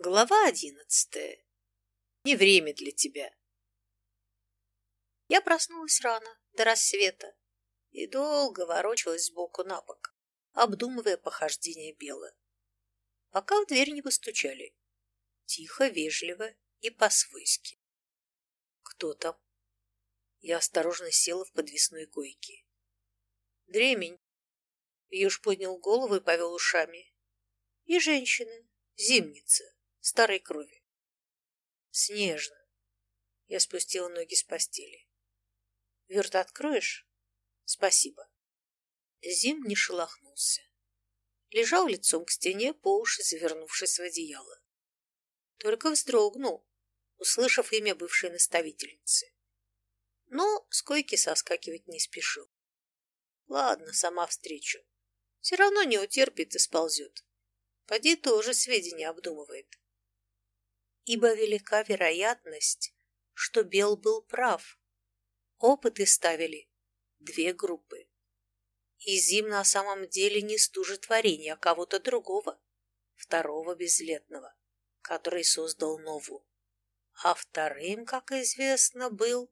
Глава одиннадцатая. Не время для тебя. Я проснулась рано, до рассвета, и долго ворочалась сбоку на бок, обдумывая похождение Белы. Пока в дверь не постучали. Тихо, вежливо и по-свойски. Кто там? Я осторожно села в подвесной койке. Дремень. Юж поднял голову и повел ушами. И женщина, зимница старой крови. Снежно. Я спустила ноги с постели. Верт откроешь? Спасибо. Зим не шелохнулся. Лежал лицом к стене, по уши завернувшись в одеяло. Только вздрогнул, услышав имя бывшей наставительницы. Но с койки соскакивать не спешил. Ладно, сама встречу. Все равно не утерпит и сползет. Поди тоже сведения обдумывает ибо велика вероятность, что Бел был прав. Опыты ставили две группы. И Зим на самом деле не стужит творение, а кого-то другого, второго безлетного, который создал Нову. А вторым, как известно, был...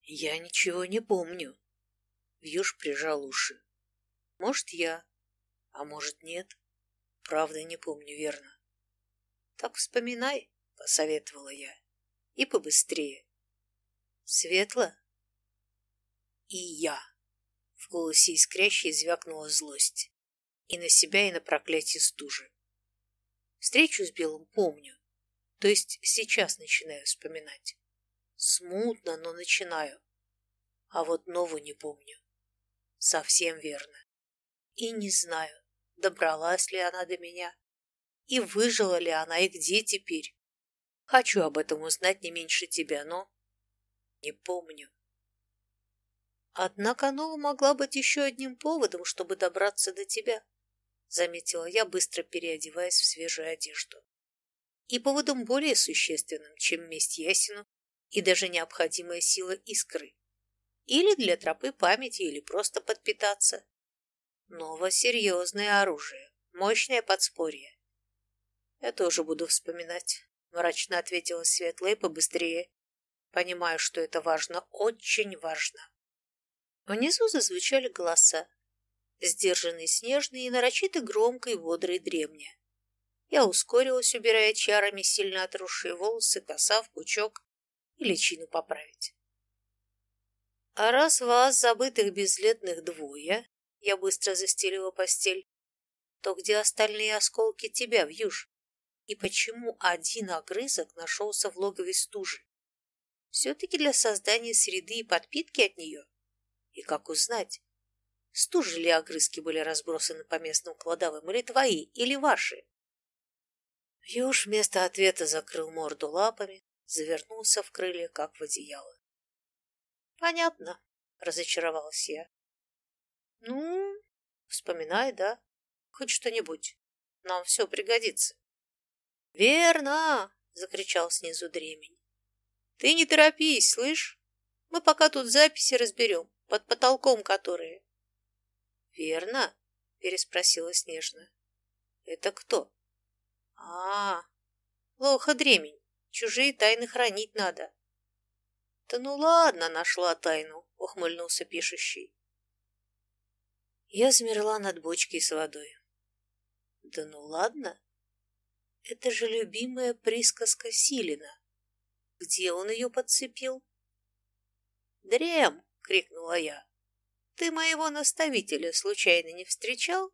Я ничего не помню. Вьюж прижал уши. Может, я, а может, нет. Правда, не помню верно. Так вспоминай посоветовала я. И побыстрее. Светло? И я. В голосе искрящей звякнула злость. И на себя, и на проклятие стужи. Встречу с Белым помню. То есть сейчас начинаю вспоминать. Смутно, но начинаю. А вот нову не помню. Совсем верно. И не знаю, добралась ли она до меня, и выжила ли она, и где теперь. Хочу об этом узнать не меньше тебя, но... Не помню. Однако Нова могла быть еще одним поводом, чтобы добраться до тебя, заметила я, быстро переодеваясь в свежую одежду. И поводом более существенным, чем месть Ясину и даже необходимая сила искры. Или для тропы памяти, или просто подпитаться. Нова — серьезное оружие, мощное подспорье. Я тоже буду вспоминать мрачно ответила Светлая побыстрее. Понимаю, что это важно, очень важно. Внизу зазвучали голоса, сдержанные снежные и нарочито громко и бодро и древня. Я ускорилась, убирая чарами сильно отросшие волосы, коса в пучок и личину поправить. А раз вас, забытых безлетных, двое, я быстро застелила постель, то где остальные осколки тебя, вьюж? И почему один огрызок нашелся в логове стужи? Все-таки для создания среды и подпитки от нее? И как узнать, стужи ли огрызки были разбросаны по местным кладовым, или твои, или ваши? Юж вместо ответа закрыл морду лапами, завернулся в крылья, как в одеяло. «Понятно», — разочаровалась я. «Ну, вспоминай, да, хоть что-нибудь. Нам все пригодится». «Верно!» — закричал снизу дремень. «Ты не торопись, слышь? Мы пока тут записи разберем, под потолком которые». «Верно?» — переспросила Снежная. «Это кто?» «А, плохо дремень, чужие тайны хранить надо». «Да ну ладно, нашла тайну», — ухмыльнулся пишущий. Я замерла над бочкой с водой. «Да ну ладно?» Это же любимая присказка Силина. Где он ее подцепил? «Дрем!» — крикнула я. «Ты моего наставителя случайно не встречал?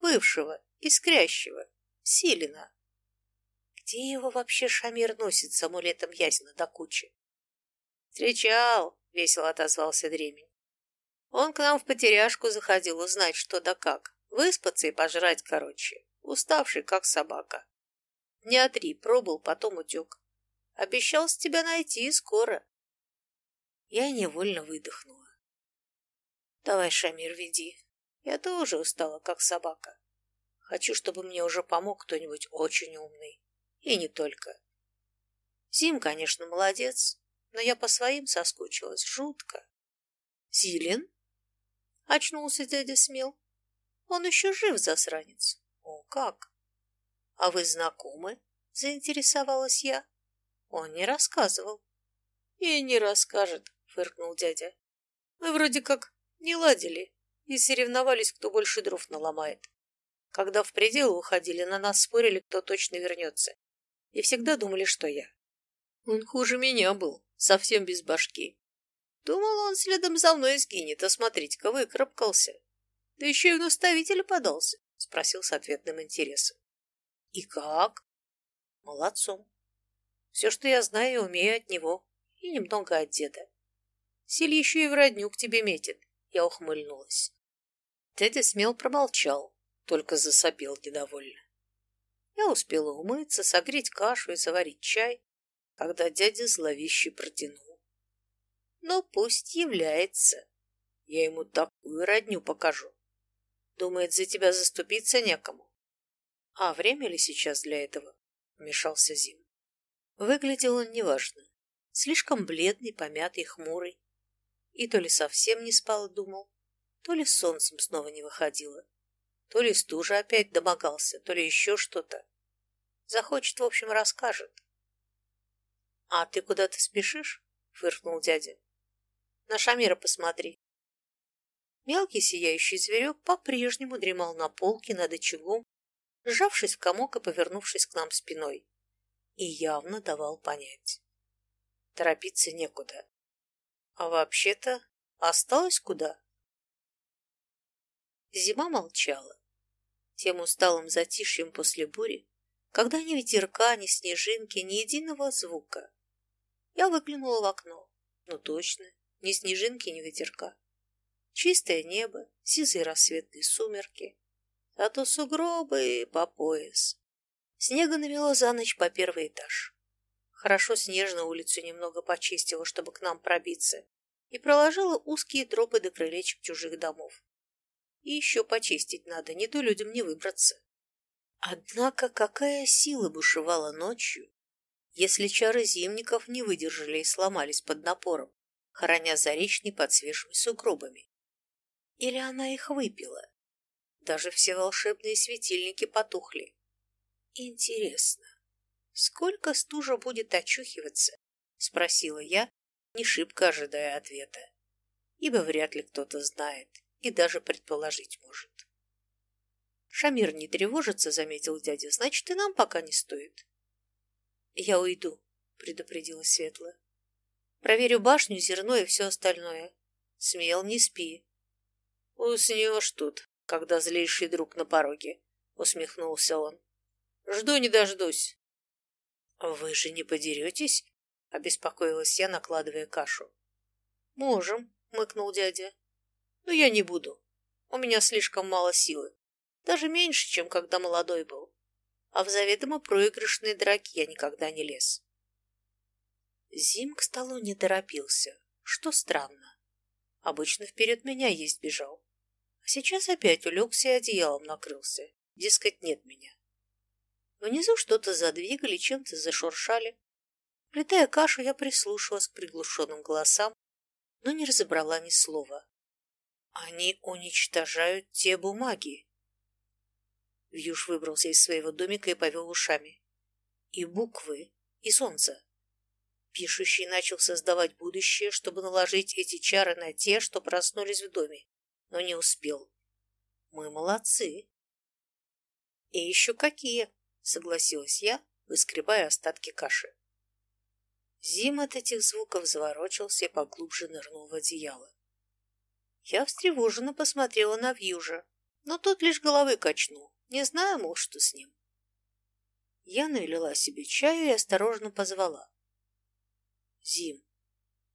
Бывшего, искрящего, Силина. Где его вообще Шамир носит с амулетом ясена до кучи?» «Встречал!» — весело отозвался Дремень. «Он к нам в потеряшку заходил узнать, что да как. Выспаться и пожрать, короче. Уставший, как собака. Дня три пробыл, потом утек. Обещал с тебя найти скоро. Я невольно выдохнула. Давай, Шамир, веди. Я тоже устала, как собака. Хочу, чтобы мне уже помог кто-нибудь очень умный. И не только. Зим, конечно, молодец, но я по своим соскучилась жутко. Зилин? Очнулся дядя Смел. Он еще жив, засранец. О, как! «А вы знакомы?» Заинтересовалась я. Он не рассказывал. И не расскажет, фыркнул дядя. Мы вроде как не ладили и соревновались, кто больше дров наломает. Когда в пределы уходили, на нас спорили, кто точно вернется. И всегда думали, что я. Он хуже меня был, совсем без башки. Думал, он следом за мной сгинет, а смотрите-ка, выкарабкался. Да еще и в наставителя подался, спросил с ответным интересом. И как? Молодцом. Все, что я знаю и умею от него, и немного от деда. Силь еще и в родню к тебе метит, я ухмыльнулась. Дядя смел промолчал, только засопел недовольно. Я успела умыться, согреть кашу и заварить чай, когда дядя зловеще протянул. Но пусть является. Я ему такую родню покажу. Думает, за тебя заступиться некому. А время ли сейчас для этого? Вмешался Зим. Выглядел он неважно. Слишком бледный, помятый, хмурый. И то ли совсем не спал думал, то ли солнцем снова не выходило, то ли стужа опять домогался, то ли еще что-то. Захочет, в общем, расскажет. — А ты куда-то спешишь? — фыркнул дядя. — На Шамира посмотри. Мелкий сияющий зверек по-прежнему дремал на полке над очагом, сжавшись в комок и повернувшись к нам спиной, и явно давал понять. Торопиться некуда. А вообще-то осталось куда? Зима молчала. Тем усталым затишьем после бури, когда ни ветерка, ни снежинки, ни единого звука. Я выглянула в окно. Ну точно, ни снежинки, ни ветерка. Чистое небо, сизые рассветные сумерки, а то сугробы по пояс. Снега навело за ночь по первый этаж. Хорошо снежно улицу немного почистила, чтобы к нам пробиться, и проложила узкие тропы до крылечек чужих домов. И еще почистить надо, не то людям не выбраться. Однако какая сила бушевала ночью, если чары зимников не выдержали и сломались под напором, хороня заречный под свежими сугробами. Или она их выпила? Даже все волшебные светильники потухли. Интересно, сколько стужа будет очухиваться? Спросила я, не шибко ожидая ответа, ибо вряд ли кто-то знает и даже предположить может. Шамир не тревожится, заметил дядя, значит, и нам пока не стоит. Я уйду, предупредила Светлая. Проверю башню, зерно и все остальное. Смел, не спи. «Уснешь тут, когда злейший друг на пороге», — усмехнулся он. «Жду не дождусь». «Вы же не подеретесь?» — обеспокоилась я, накладывая кашу. «Можем», — мыкнул дядя. «Но я не буду. У меня слишком мало силы. Даже меньше, чем когда молодой был. А в заведомо проигрышные драки я никогда не лез». Зим к столу не торопился, что странно. Обычно вперед меня есть бежал. А сейчас опять улегся и одеялом накрылся. Дескать, нет меня. Внизу что-то задвигали, чем-то зашуршали. Плетая кашу, я прислушалась к приглушенным голосам, но не разобрала ни слова. Они уничтожают те бумаги. Вьюш выбрался из своего домика и повел ушами. И буквы, и солнце. Пишущий начал создавать будущее, чтобы наложить эти чары на те, что проснулись в доме, но не успел. Мы молодцы. И еще какие, согласилась я, выскребая остатки каши. Зим от этих звуков заворочился и поглубже нырнул в одеяло. Я встревоженно посмотрела на Вьюжа, но тот лишь головы качнул, не зная, мол, что с ним. Я налила себе чаю и осторожно позвала. Зим,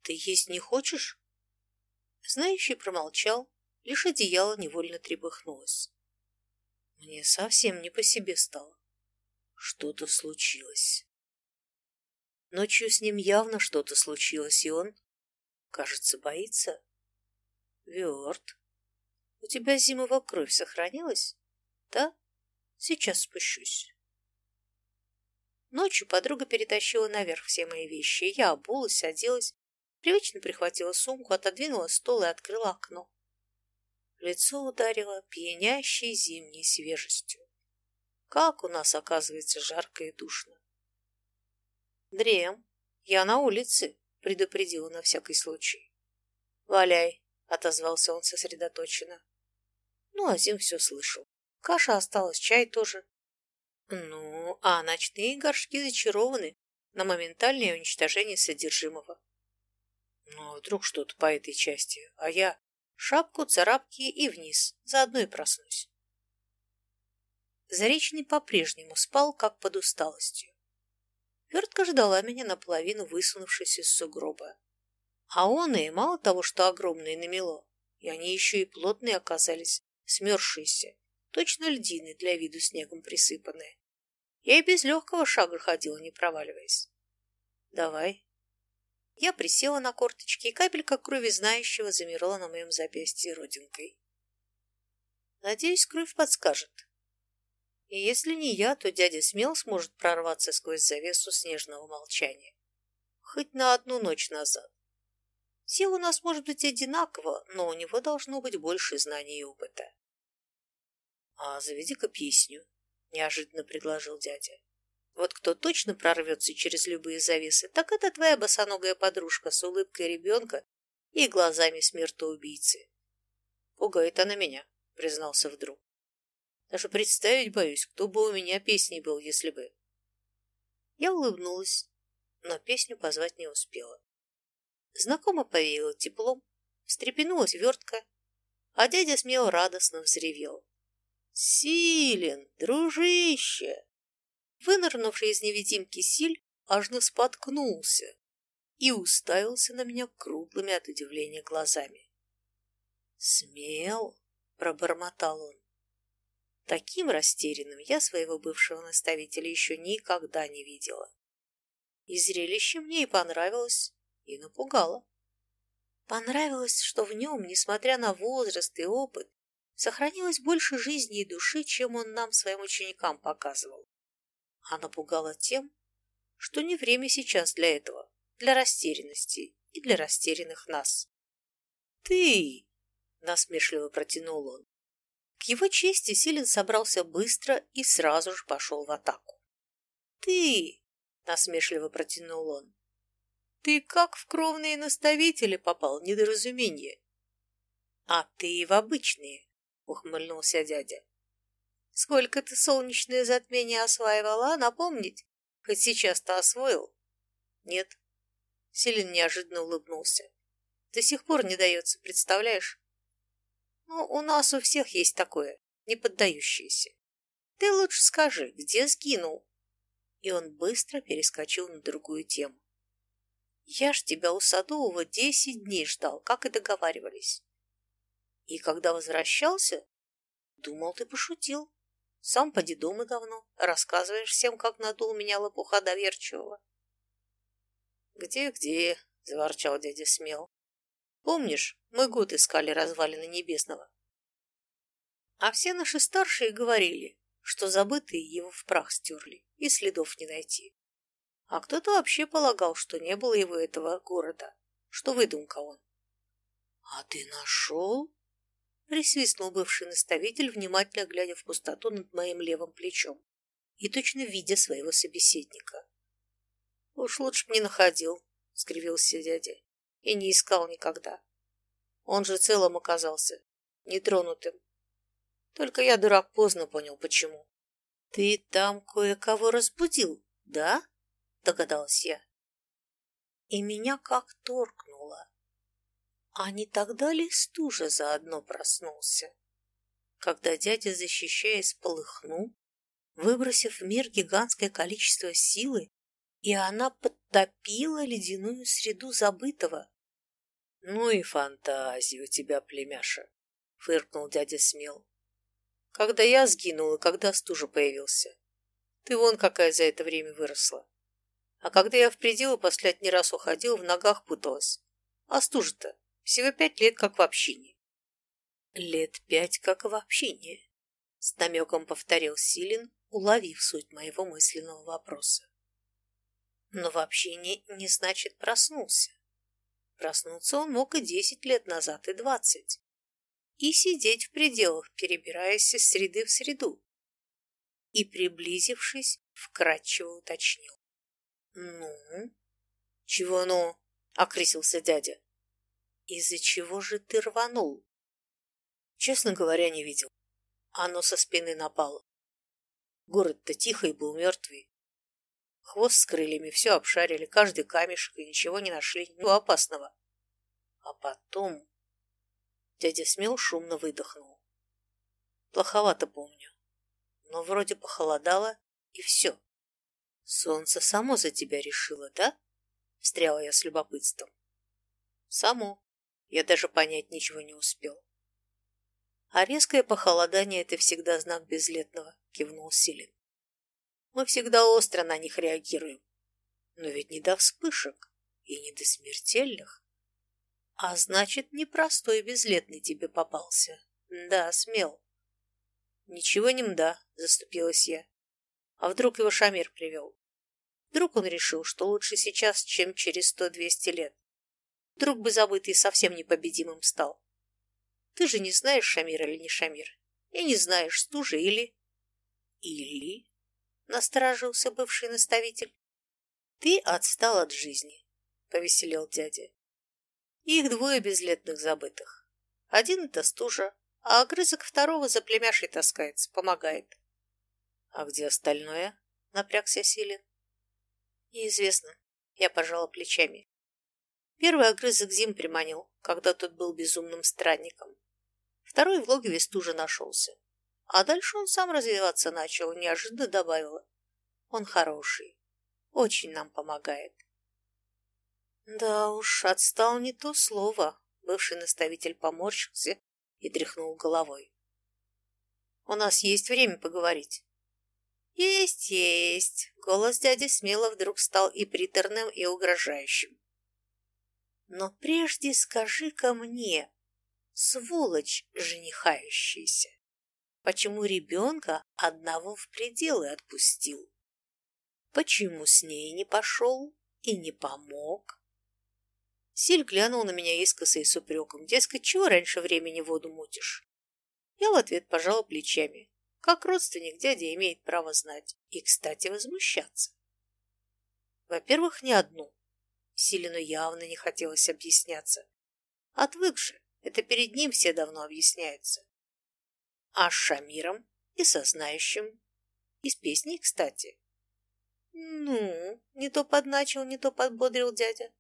ты есть не хочешь? Знающий промолчал, лишь одеяло невольно трепыхнулось. Мне совсем не по себе стало. Что-то случилось. Ночью с ним явно что-то случилось, и он, кажется, боится. Верт, у тебя зимовая кровь сохранилась? Да? Сейчас спущусь. Ночью подруга перетащила наверх все мои вещи. Я обулась, оделась, привычно прихватила сумку, отодвинула стол и открыла окно. Лицо ударило пьянящей зимней свежестью. Как у нас, оказывается, жарко и душно. Дрем, я на улице, предупредила на всякий случай. Валяй, отозвался он сосредоточенно. Ну, Азим все слышал. Каша осталась, чай тоже. Ну, а ночные горшки зачарованы на моментальное уничтожение содержимого. Ну, а вдруг что-то по этой части, а я шапку, царапки и вниз, заодно и проснусь. Заречный по-прежнему спал, как под усталостью. Вертка ждала меня наполовину высунувшись из сугроба. А он и мало того, что огромные намело, и они еще и плотные оказались, смерзшиеся, точно льдины для виду снегом присыпанные. Я и без легкого шага ходила, не проваливаясь. «Давай». Я присела на корточки, и капелька крови знающего замерла на моем запястье родинкой. Надеюсь, кровь подскажет. И если не я, то дядя смел сможет прорваться сквозь завесу снежного молчания. Хоть на одну ночь назад. Сил у нас может быть одинаково, но у него должно быть больше знаний и опыта. А заведи-ка песню, неожиданно предложил дядя. Вот кто точно прорвется через любые завесы, так это твоя босоногая подружка с улыбкой ребенка и глазами смертоубийцы. Пугает она меня, признался вдруг. Даже представить боюсь, кто бы у меня песней был, если бы. Я улыбнулась, но песню позвать не успела. Знакомо повеяло теплом, встрепенулась вертка, а дядя смело радостно взревел. «Силен, дружище!» Вынырнувший из невидимки Силь аж споткнулся и уставился на меня круглыми от удивления глазами. «Смел?» — пробормотал он. Таким растерянным я своего бывшего наставителя еще никогда не видела. И зрелище мне и понравилось, и напугало. Понравилось, что в нем, несмотря на возраст и опыт, сохранилось больше жизни и души, чем он нам, своим ученикам, показывал. А напугало тем, что не время сейчас для этого, для растерянности и для растерянных нас. «Ты!» — насмешливо протянул он. К его чести Силин собрался быстро и сразу же пошел в атаку. «Ты!» — насмешливо протянул он. «Ты как в кровные наставители попал, недоразумение!» «А ты в обычные!» — ухмыльнулся дядя. «Сколько ты солнечное затмение осваивала, напомнить? Хоть сейчас-то освоил?» «Нет». Селин неожиданно улыбнулся. «До сих пор не дается, представляешь? Ну, у нас у всех есть такое, не поддающееся. Ты лучше скажи, где сгинул? И он быстро перескочил на другую тему. Я ж тебя у Садового десять дней ждал, как и договаривались. И когда возвращался, думал, ты пошутил. Сам поди дома давно, рассказываешь всем, как надул меня лопуха доверчивого. «Где-где?» — заворчал дядя Смел. Помнишь, мы год искали развалины Небесного? А все наши старшие говорили, что забытые его в прах стерли, и следов не найти. А кто-то вообще полагал, что не было его этого города, что выдумка он. — А ты нашел? — присвистнул бывший наставитель, внимательно глядя в пустоту над моим левым плечом и точно видя своего собеседника. — Уж лучше б не находил, — скривился дядя и не искал никогда. Он же целым оказался, нетронутым. Только я, дурак, поздно понял, почему. «Ты там кое-кого разбудил, да?» — догадалась я. И меня как торкнуло. А не тогда ли стужа заодно проснулся? Когда дядя, защищаясь, полыхнул, выбросив в мир гигантское количество силы, и она подтопила ледяную среду забытого. — Ну и фантазия у тебя, племяша, — фыркнул дядя Смел. — Когда я сгинул и когда стужа появился. Ты вон какая за это время выросла. А когда я в пределы не раз уходил, в ногах путалась. А стужа-то всего пять лет как в общине. Лет пять как в общине, с намеком повторил Силин, уловив суть моего мысленного вопроса. Но вообще не, не значит проснулся. Проснуться он мог и десять лет назад, и двадцать. И сидеть в пределах, перебираясь из среды в среду. И, приблизившись, вкратчиво уточнил. Ну? Чего ну? Окрысился дядя. Из-за чего же ты рванул? Честно говоря, не видел. Оно со спины напало. Город-то тихий был мертвый. Хвост с крыльями все обшарили, каждый камешек, и ничего не нашли, ничего опасного. А потом... Дядя Смел шумно выдохнул. Плоховато помню. Но вроде похолодало, и все. Солнце само за тебя решило, да? Встряла я с любопытством. Само. Я даже понять ничего не успел. А резкое похолодание — это всегда знак безлетного, кивнул Силин. Мы всегда остро на них реагируем. Но ведь не до вспышек и не до смертельных. А значит, непростой безлетный тебе попался. Да, смел. Ничего не мда, заступилась я. А вдруг его Шамир привел? Вдруг он решил, что лучше сейчас, чем через сто-двести лет. Вдруг бы забытый совсем непобедимым стал. Ты же не знаешь, Шамир или не Шамир. И не знаешь, стужа или... Или... Насторожился бывший наставитель. Ты отстал от жизни, повеселел дядя. Их двое безлетных забытых. Один это стужа, а огрызок второго за племяшей таскается, помогает. А где остальное? Напрягся Силин. Неизвестно. Я пожала плечами. Первый огрызок Зим приманил, когда тот был безумным странником. Второй в логове стужа нашелся. А дальше он сам развиваться начал, неожиданно добавила. Он хороший. Очень нам помогает. Да уж, отстал не то слово. Бывший наставитель поморщился и тряхнул головой. У нас есть время поговорить. Есть, есть. Голос дяди смело вдруг стал и приторным, и угрожающим. Но прежде скажи-ка мне, сволочь женихающийся, почему ребенка одного в пределы отпустил? Почему с ней не пошел и не помог? Силь глянул на меня искоса и с упреком. Дескать, чего раньше времени воду мутишь? Я в ответ пожала плечами. Как родственник дядя имеет право знать и, кстати, возмущаться. Во-первых, не одну. Силину явно не хотелось объясняться. Отвык же, это перед ним все давно объясняются. А с Шамиром и со знающим, и с песней, кстати. Ну, не то подначил, не то подбодрил дядя.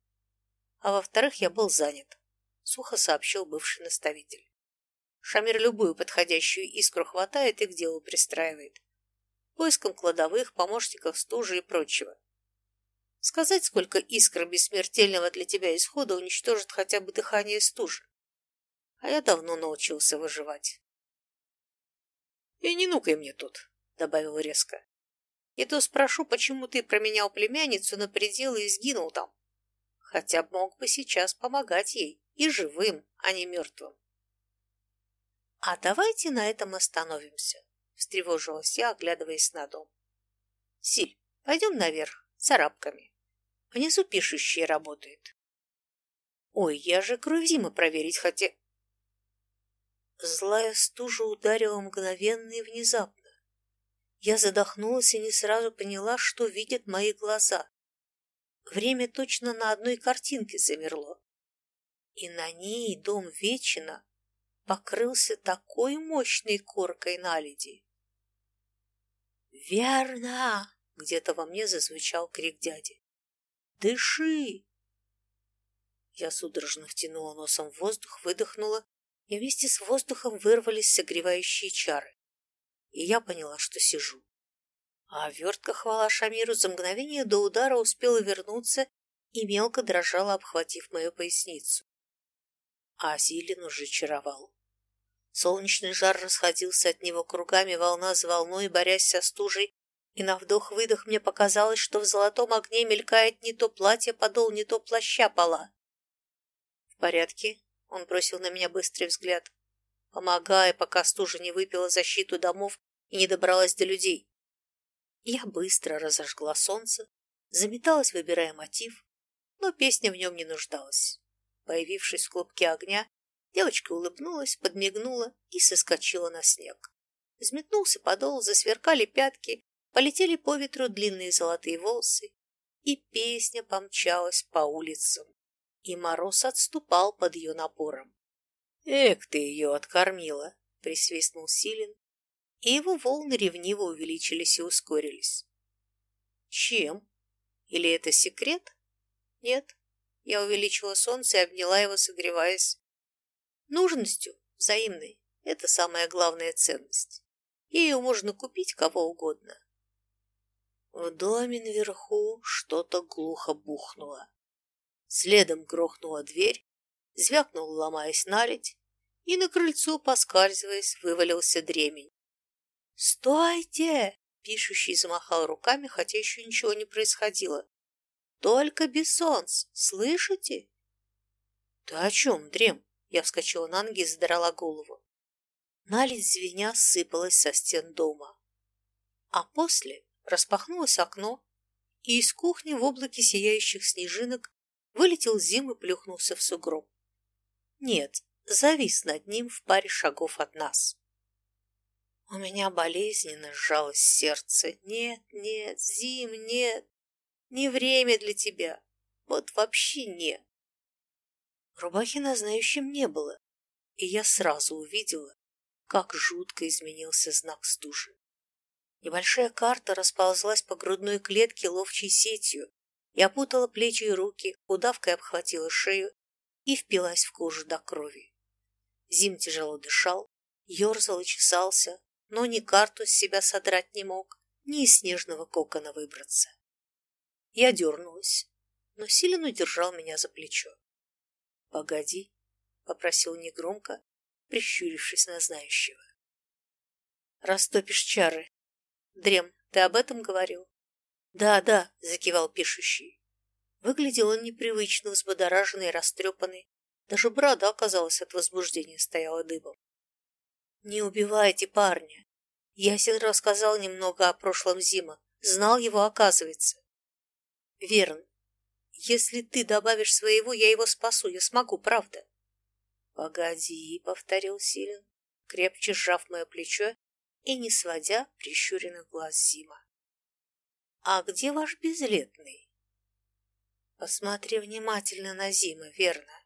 А во-вторых, я был занят, сухо сообщил бывший наставитель. Шамир любую подходящую искру хватает и к делу пристраивает. Поиском кладовых, помощников стужи и прочего. Сказать, сколько искр бессмертельного для тебя исхода уничтожит хотя бы дыхание стужи. А я давно научился выживать. «И не нукай мне тут», — добавил резко. «И то спрошу, почему ты променял племянницу на пределы и сгинул там. Хотя мог бы сейчас помогать ей, и живым, а не мертвым». «А давайте на этом остановимся», — встревожилась я, оглядываясь на дом. «Силь, пойдем наверх, с арабками. Внизу пишущие работают». «Ой, я же кровь Зимы проверить хотел...» Злая стужа ударила мгновенно и внезапно. Я задохнулась и не сразу поняла, что видят мои глаза. Время точно на одной картинке замерло. И на ней дом Вечина покрылся такой мощной коркой наледи. «Верно!» — где-то во мне зазвучал крик дяди. «Дыши!» Я судорожно втянула носом в воздух, выдохнула, и вместе с воздухом вырвались согревающие чары. И я поняла, что сижу. А вертка, хвала Шамиру, за мгновение до удара успела вернуться и мелко дрожала, обхватив мою поясницу. А Зилин уже чаровал. Солнечный жар расходился от него кругами, волна за волной, борясь со стужей, и на вдох-выдох мне показалось, что в золотом огне мелькает не то платье подол, не то плаща пола. «В порядке?» — он бросил на меня быстрый взгляд. «Помогай, пока стужа не выпила защиту домов и не добралась до людей». Я быстро разожгла солнце, заметалась, выбирая мотив, но песня в нем не нуждалась. Появившись в клубке огня, Девочка улыбнулась, подмигнула и соскочила на снег. Взметнулся подол, засверкали пятки, полетели по ветру длинные золотые волосы, и песня помчалась по улицам, и мороз отступал под ее напором. «Эк ты ее откормила!» — присвистнул Силин, и его волны ревниво увеличились и ускорились. «Чем? Или это секрет?» «Нет». Я увеличила солнце и обняла его, согреваясь. «Нужностью, взаимной, это самая главная ценность. Ее можно купить кого угодно. В доме наверху что-то глухо бухнуло. Следом грохнула дверь, звякнул, ломаясь наледь, и на крыльцо, поскальзываясь, вывалился дремень. «Стойте!» — пишущий замахал руками, хотя еще ничего не происходило. «Только бессонц, слышите?» «Ты о чем, дрем?» Я вскочила на ноги и задрала голову. Наледь звеня сыпалась со стен дома. А после распахнулось окно, и из кухни в облаке сияющих снежинок вылетел Зим и плюхнулся в сугроб. Нет, завис над ним в паре шагов от нас. У меня болезненно сжалось сердце. Нет, нет, Зим, нет, не время для тебя. Вот вообще нет. Рубахи на знающем не было, и я сразу увидела, как жутко изменился знак стужи. Небольшая карта расползлась по грудной клетке ловчей сетью и опутала плечи и руки, удавкой обхватила шею и впилась в кожу до крови. Зим тяжело дышал, ерзал и чесался, но ни карту с себя содрать не мог, ни из снежного кокона выбраться. Я дернулась, но Силен удержал меня за плечо. «Погоди», — попросил негромко, прищурившись на знающего. «Растопишь чары. Дрем, ты об этом говорил?» «Да, да», — закивал пишущий. Выглядел он непривычно, взбодораженный и растрепанный. Даже борода, оказалась от возбуждения стояла дыбом. «Не убивайте парня. Ясен рассказал немного о прошлом Зима. Знал его, оказывается». «Верн, если ты добавишь своего, я его спасу. Я смогу, правда?» «Погоди», — повторил Силен, крепче сжав мое плечо и не сводя прищуренных глаз Зима. «А где ваш безлетный?» «Посмотри внимательно на Зима, верно?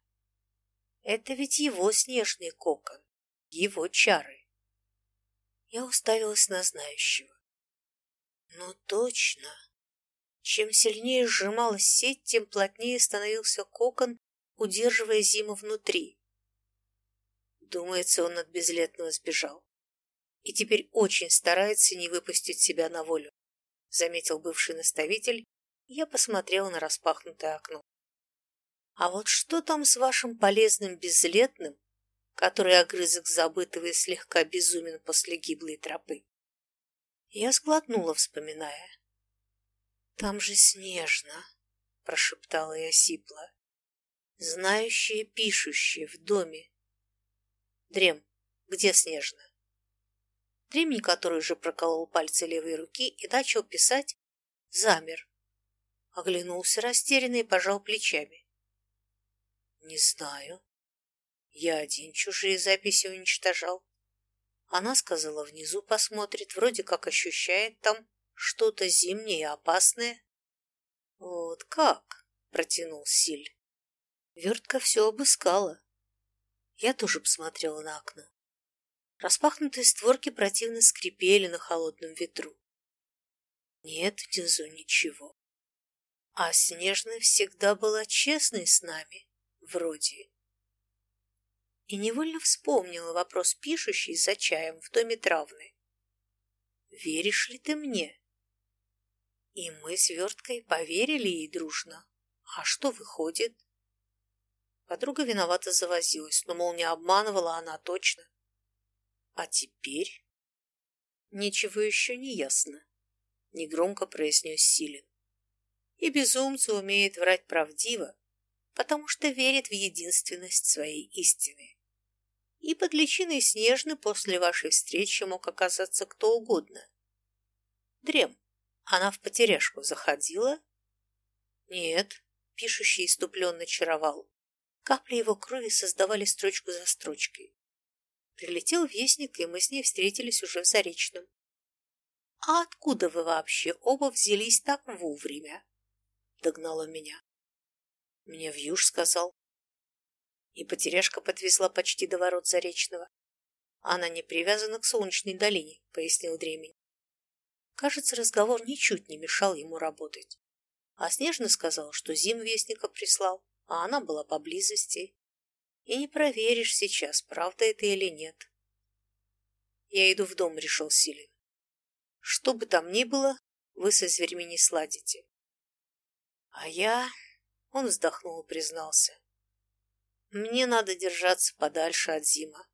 Это ведь его снежный кокон, его чары». Я уставилась на знающего. «Ну точно!» Чем сильнее сжималась сеть, тем плотнее становился кокон, удерживая Зима внутри. Думается, он от безлетного сбежал. И теперь очень старается не выпустить себя на волю, заметил бывший наставитель, и я посмотрел на распахнутое окно. А вот что там с вашим полезным безлетным, который огрызок забытого и слегка безумен после гиблой тропы? Я сглотнула, вспоминая. Там же снежно, прошептала я сипло. Знающие, пишущие в доме Дрем, где Снежно? Дремень, который уже проколол пальцы левой руки и начал писать, замер. Оглянулся растерянно и пожал плечами. Не знаю. Я один чужие записи уничтожал. Она сказала, внизу посмотрит, вроде как ощущает там что-то зимнее и опасное. Вот как? Протянул Силь. Вертка все обыскала. Я тоже посмотрела на окно. Распахнутые створки противно скрипели на холодном ветру. Нет внизу ничего. А Снежная всегда была честной с нами, вроде. И невольно вспомнила вопрос пишущий за чаем в доме травны. «Веришь ли ты мне?» И мы с Верткой поверили ей дружно. А что выходит? Подруга виновато завозилась, но, мол, не обманывала она точно. А теперь? Ничего еще не ясно, негромко произнес Силин. И безумцы умеет врать правдиво, потому что верит в единственность своей истины. И под личиной Снежны после вашей встречи мог оказаться кто угодно. Дрем, она в потеряшку заходила? Нет, пишущий иступленно чаровал. Капли его крови создавали строчку за строчкой. Прилетел вестник, и мы с ней встретились уже в Заречном. «А откуда вы вообще оба взялись так вовремя?» догнало меня. Мне вьюж сказал. И потеряшка подвезла почти до ворот Заречного. Она не привязана к солнечной долине, пояснил Дремень. Кажется, разговор ничуть не мешал ему работать. А Снежно сказал, что Зим Вестника прислал, а она была поблизости. И не проверишь сейчас, правда это или нет. Я иду в дом, решил Силин. Что бы там ни было, вы со зверьми не сладите. А я... Он вздохнул и признался. Мне надо держаться подальше от Зима.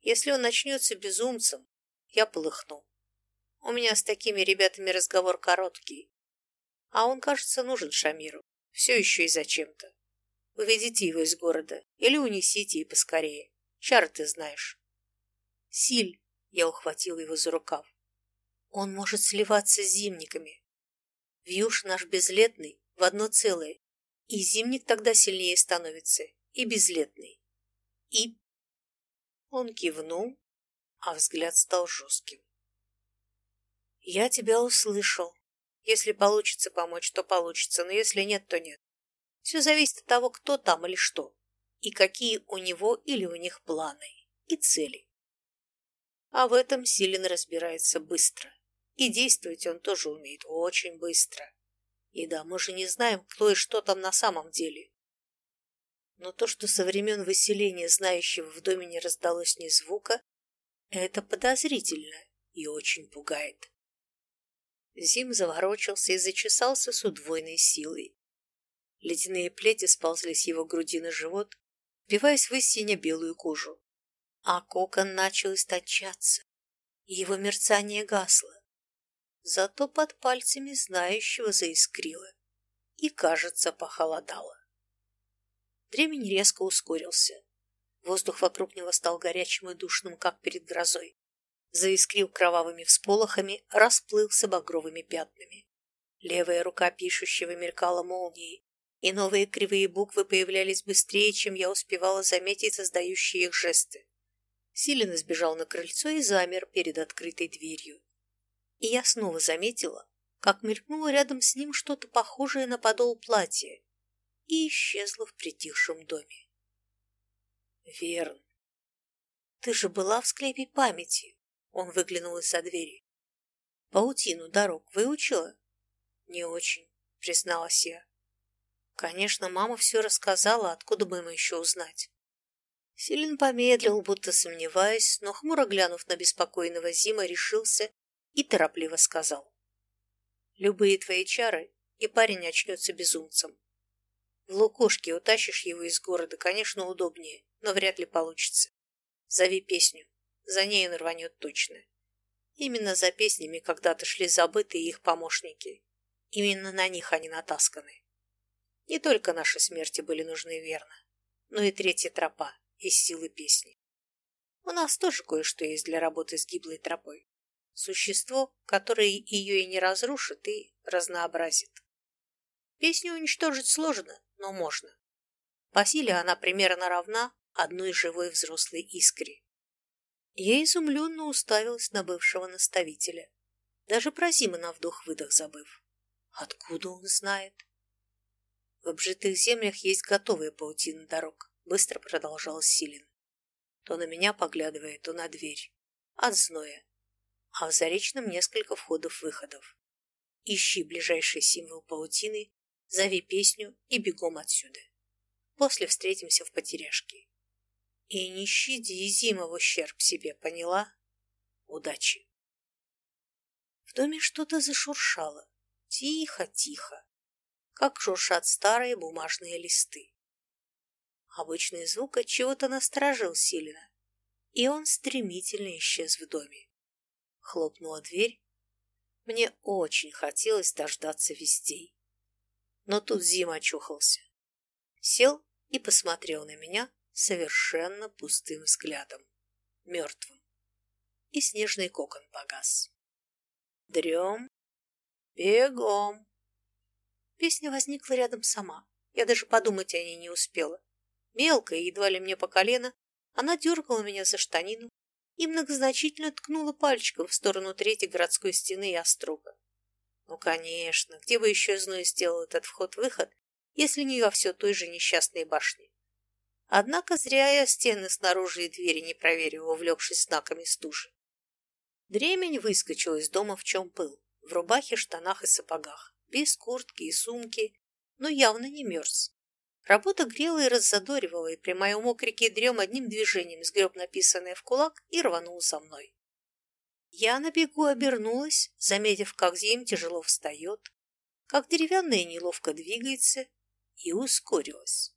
Если он начнется безумцем, я полыхну. У меня с такими ребятами разговор короткий. А он, кажется, нужен Шамиру. Все еще и зачем-то. Уведите его из города или унесите и поскорее. Чары ты знаешь. Силь, я ухватил его за рукав. Он может сливаться с зимниками. Вьюж наш безлетный в одно целое, и зимник тогда сильнее становится, и безлетный. И... Он кивнул, а взгляд стал жестким. Я тебя услышал. Если получится помочь, то получится, но если нет, то нет. Все зависит от того, кто там или что, и какие у него или у них планы и цели. А в этом Силин разбирается быстро. И действовать он тоже умеет очень быстро. И да, мы же не знаем, кто и что там на самом деле. Но то, что со времен выселения знающего в доме не раздалось ни звука, это подозрительно и очень пугает. Зим заворочился и зачесался с удвоенной силой. Ледяные плети сползли с его груди на живот, впиваясь в сине-белую кожу. А кокон начал истончаться, и его мерцание гасло зато под пальцами знающего заискрило и, кажется, похолодало. Дремень резко ускорился. Воздух вокруг него стал горячим и душным, как перед грозой. Заискрил кровавыми всполохами, расплылся багровыми пятнами. Левая рука пишущего меркала молнией, и новые кривые буквы появлялись быстрее, чем я успевала заметить создающие их жесты. Силен сбежал на крыльцо и замер перед открытой дверью и я снова заметила, как мелькнуло рядом с ним что-то похожее на подол платья и исчезло в притихшем доме. Верн, ты же была в склепе памяти. Он выглянул из-за двери. Паутину дорог выучила? Не очень, призналась я. Конечно, мама все рассказала, откуда бы ему еще узнать. Селин помедлил, будто сомневаясь, но, хмуро глянув на беспокойного Зима, решился и торопливо сказал. «Любые твои чары, и парень очнется безумцем. В лукошке утащишь его из города, конечно, удобнее, но вряд ли получится. Зови песню, за ней он рванет точно. Именно за песнями когда-то шли забытые их помощники. Именно на них они натасканы. Не только наши смерти были нужны верно, но и третья тропа из силы песни. У нас тоже кое-что есть для работы с гиблой тропой. Существо, которое ее и не разрушит, и разнообразит. Песню уничтожить сложно, но можно. По силе она примерно равна одной живой взрослой искре. Я изумленно уставилась на бывшего наставителя, даже про зимы на вдох-выдох забыв. Откуда он знает? В обжитых землях есть готовые паутины дорог, быстро продолжал Силин. То на меня поглядывает, то на дверь. От зноя а в Заречном несколько входов-выходов. Ищи ближайший символ паутины, зови песню и бегом отсюда. После встретимся в потеряшке. И не щади Зима в ущерб себе, поняла? Удачи. В доме что-то зашуршало. Тихо-тихо, как шуршат старые бумажные листы. Обычный звук от чего-то насторожил Силина, и он стремительно исчез в доме. Хлопнула дверь. Мне очень хотелось дождаться вестей. Но тут Зима очухался. Сел и посмотрел на меня совершенно пустым взглядом, мертвым. И снежный кокон погас. Дрем, бегом. Песня возникла рядом сама. Я даже подумать о ней не успела. Мелкая, едва ли мне по колено, она дергала меня за штанину, и многозначительно ткнула пальчиком в сторону третьей городской стены и острога. Ну, конечно, где бы еще Зной сделал этот вход-выход, если не во все той же несчастной башне? Однако зря я стены снаружи и двери не проверил, увлекшись знаками стужи. Дремень выскочил из дома в чем был, в рубахе, штанах и сапогах, без куртки и сумки, но явно не мерз. Работа грела и раззадоривала, и при моем окрике дрем одним движением сгреб написанное в кулак и рванул за мной. Я на бегу обернулась, заметив, как Зим тяжело встает, как деревянная неловко двигается, и ускорилась.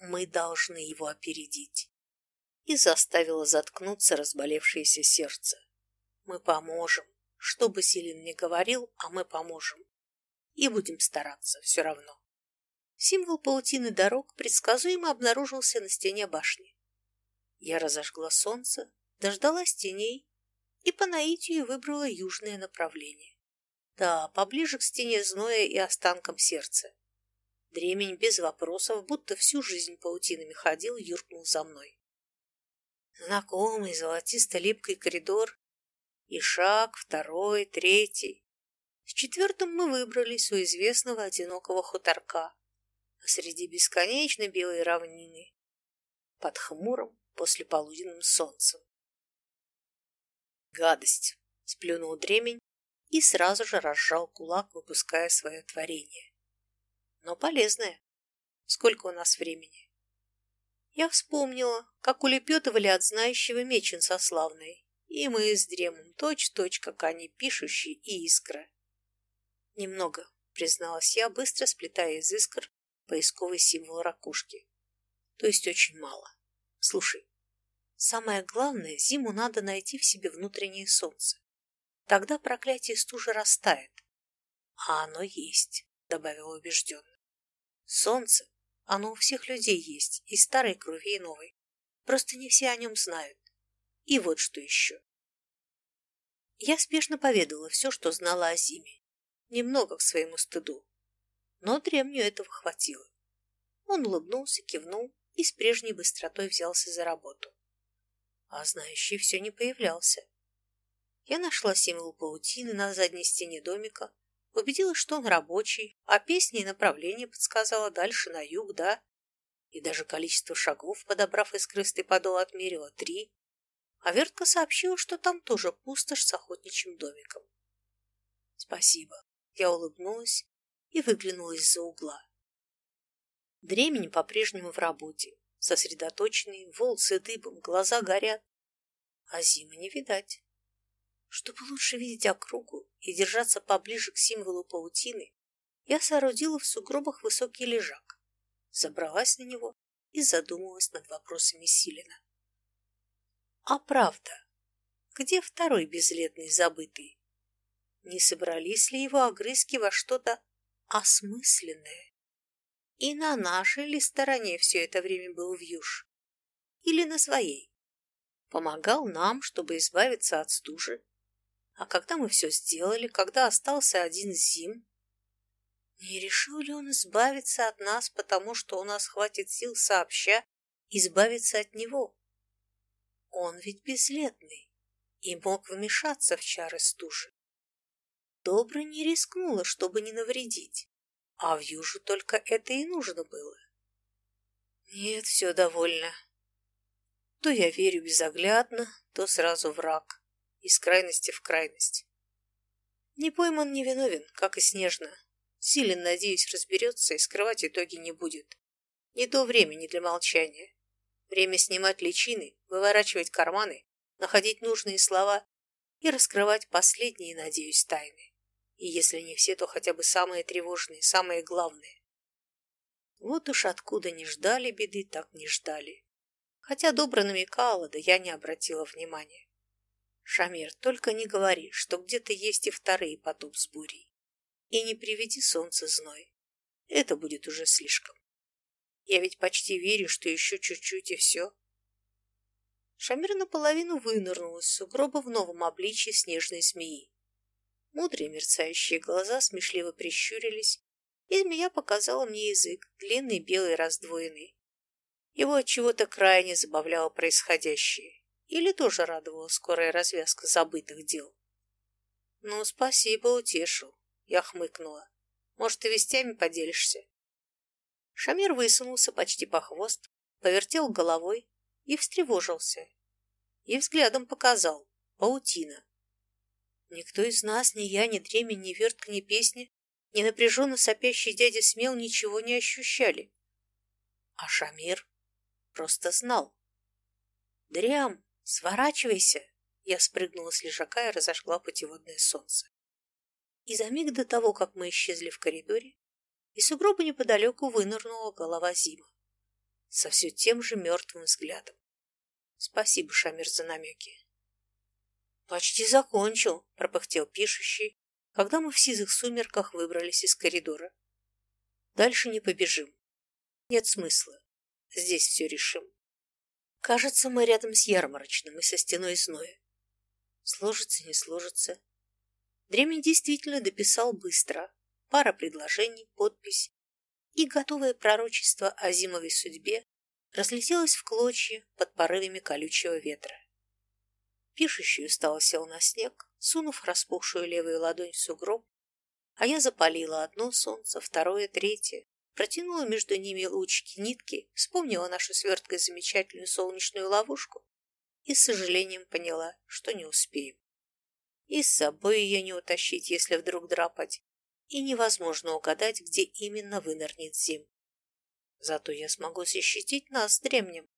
Мы должны его опередить. И заставила заткнуться разболевшееся сердце. Мы поможем. Что бы Силин ни говорил, а мы поможем. И будем стараться все равно. Символ паутины дорог предсказуемо обнаружился на стене башни. Я разожгла солнце, дождалась теней и по наитию выбрала южное направление. Да, поближе к стене зноя и останкам сердца. Дремень без вопросов, будто всю жизнь паутинами ходил, юркнул за мной. Знакомый золотисто-липкий коридор, и шаг, второй, третий. С четвертым мы выбрались у известного одинокого хуторка посреди бесконечной белой равнины под хмурым послеполуденным солнцем. «Гадость!» — сплюнул дремень и сразу же разжал кулак, выпуская свое творение. «Но полезное. Сколько у нас времени?» Я вспомнила, как улепетывали от знающего Мечин со славной, и мы с дремом точь-точь, как они пишущие и искра. «Немного», — призналась я, быстро сплетая из искр поисковый символ ракушки. То есть очень мало. Слушай, самое главное, зиму надо найти в себе внутреннее солнце. Тогда проклятие стужи растает. А оно есть, добавила убежденно. Солнце, оно у всех людей есть, и старой крови, и новой. Просто не все о нем знают. И вот что еще. Я спешно поведала все, что знала о зиме. Немного к своему стыду но древнюю этого хватило. Он улыбнулся, кивнул и с прежней быстротой взялся за работу. А знающий все не появлялся. Я нашла символ паутины на задней стене домика, убедилась, что он рабочий, а песни и направление подсказала дальше на юг, да, и даже количество шагов, подобрав искрыстый подол, отмерила три, а вертка сообщила, что там тоже пустошь с охотничьим домиком. Спасибо. Я улыбнулась и выглянула из-за угла. Дремень по-прежнему в работе, сосредоточенный, волосы дыбом, глаза горят, а зимы не видать. Чтобы лучше видеть округу и держаться поближе к символу паутины, я соорудила в сугробах высокий лежак, забралась на него и задумалась над вопросами Силина. А правда, где второй безлетный забытый? Не собрались ли его огрызки во что-то осмысленное. И на нашей ли стороне все это время был Вьюж? Или на своей? Помогал нам, чтобы избавиться от стужи. А когда мы все сделали, когда остался один зим, не решил ли он избавиться от нас, потому что у нас хватит сил сообща избавиться от него? Он ведь безлетный и мог вмешаться в чары стужи. Добра не рискнула, чтобы не навредить, а в Южу только это и нужно было. Нет, все довольно. То я верю безоглядно, то сразу враг, из крайности в крайность. Не пойман не виновен, как и Снежно. Силен, надеюсь, разберется и скрывать итоги не будет. Не то времени для молчания. Время снимать личины, выворачивать карманы, находить нужные слова и раскрывать последние, надеюсь, тайны. И если не все, то хотя бы самые тревожные, самые главные. Вот уж откуда не ждали беды, так не ждали. Хотя добро намекала, да я не обратила внимания. Шамир, только не говори, что где-то есть и вторые потоп с бурей. И не приведи солнце зной. Это будет уже слишком. Я ведь почти верю, что еще чуть-чуть и все. Шамир наполовину вынырнул из сугроба в новом обличье снежной змеи. Мудрые мерцающие глаза смешливо прищурились, и змея показала мне язык, длинный, белый, раздвоенный. Его от чего-то крайне забавляло происходящее, или тоже радовала скорая развязка забытых дел. Ну, спасибо, утешил. Я хмыкнула. Может, ты вестями поделишься? Шамир высунулся почти по хвост, повертел головой и встревожился. И взглядом показал. Паутина. Никто из нас, ни я, ни Дремень, ни Вертка, ни Песни, ни напряженно сопящий дядя Смел ничего не ощущали. А Шамир просто знал. «Дрям, сворачивайся!» Я спрыгнула с лежака и разожгла путеводное солнце. И за миг до того, как мы исчезли в коридоре, из сугроба неподалеку вынырнула голова Зима со все тем же мертвым взглядом. Спасибо, Шамир, за намеки. Почти закончил, пропыхтел пишущий, когда мы в сизых сумерках выбрались из коридора. Дальше не побежим. Нет смысла. Здесь все решим. Кажется, мы рядом с ярмарочным и со стеной зноя. Сложится, не сложится. Дремень действительно дописал быстро. Пара предложений, подпись. И готовое пророчество о зимовой судьбе разлетелось в клочья под порывами колючего ветра. Пишущий устало сел на снег, сунув распухшую левую ладонь в сугроб, а я запалила одно солнце, второе, третье, протянула между ними лучики нитки, вспомнила нашу сверткой замечательную солнечную ловушку и с сожалением поняла, что не успеем. И с собой ее не утащить, если вдруг драпать, и невозможно угадать, где именно вынырнет зим. Зато я смогу защитить нас с дремнем.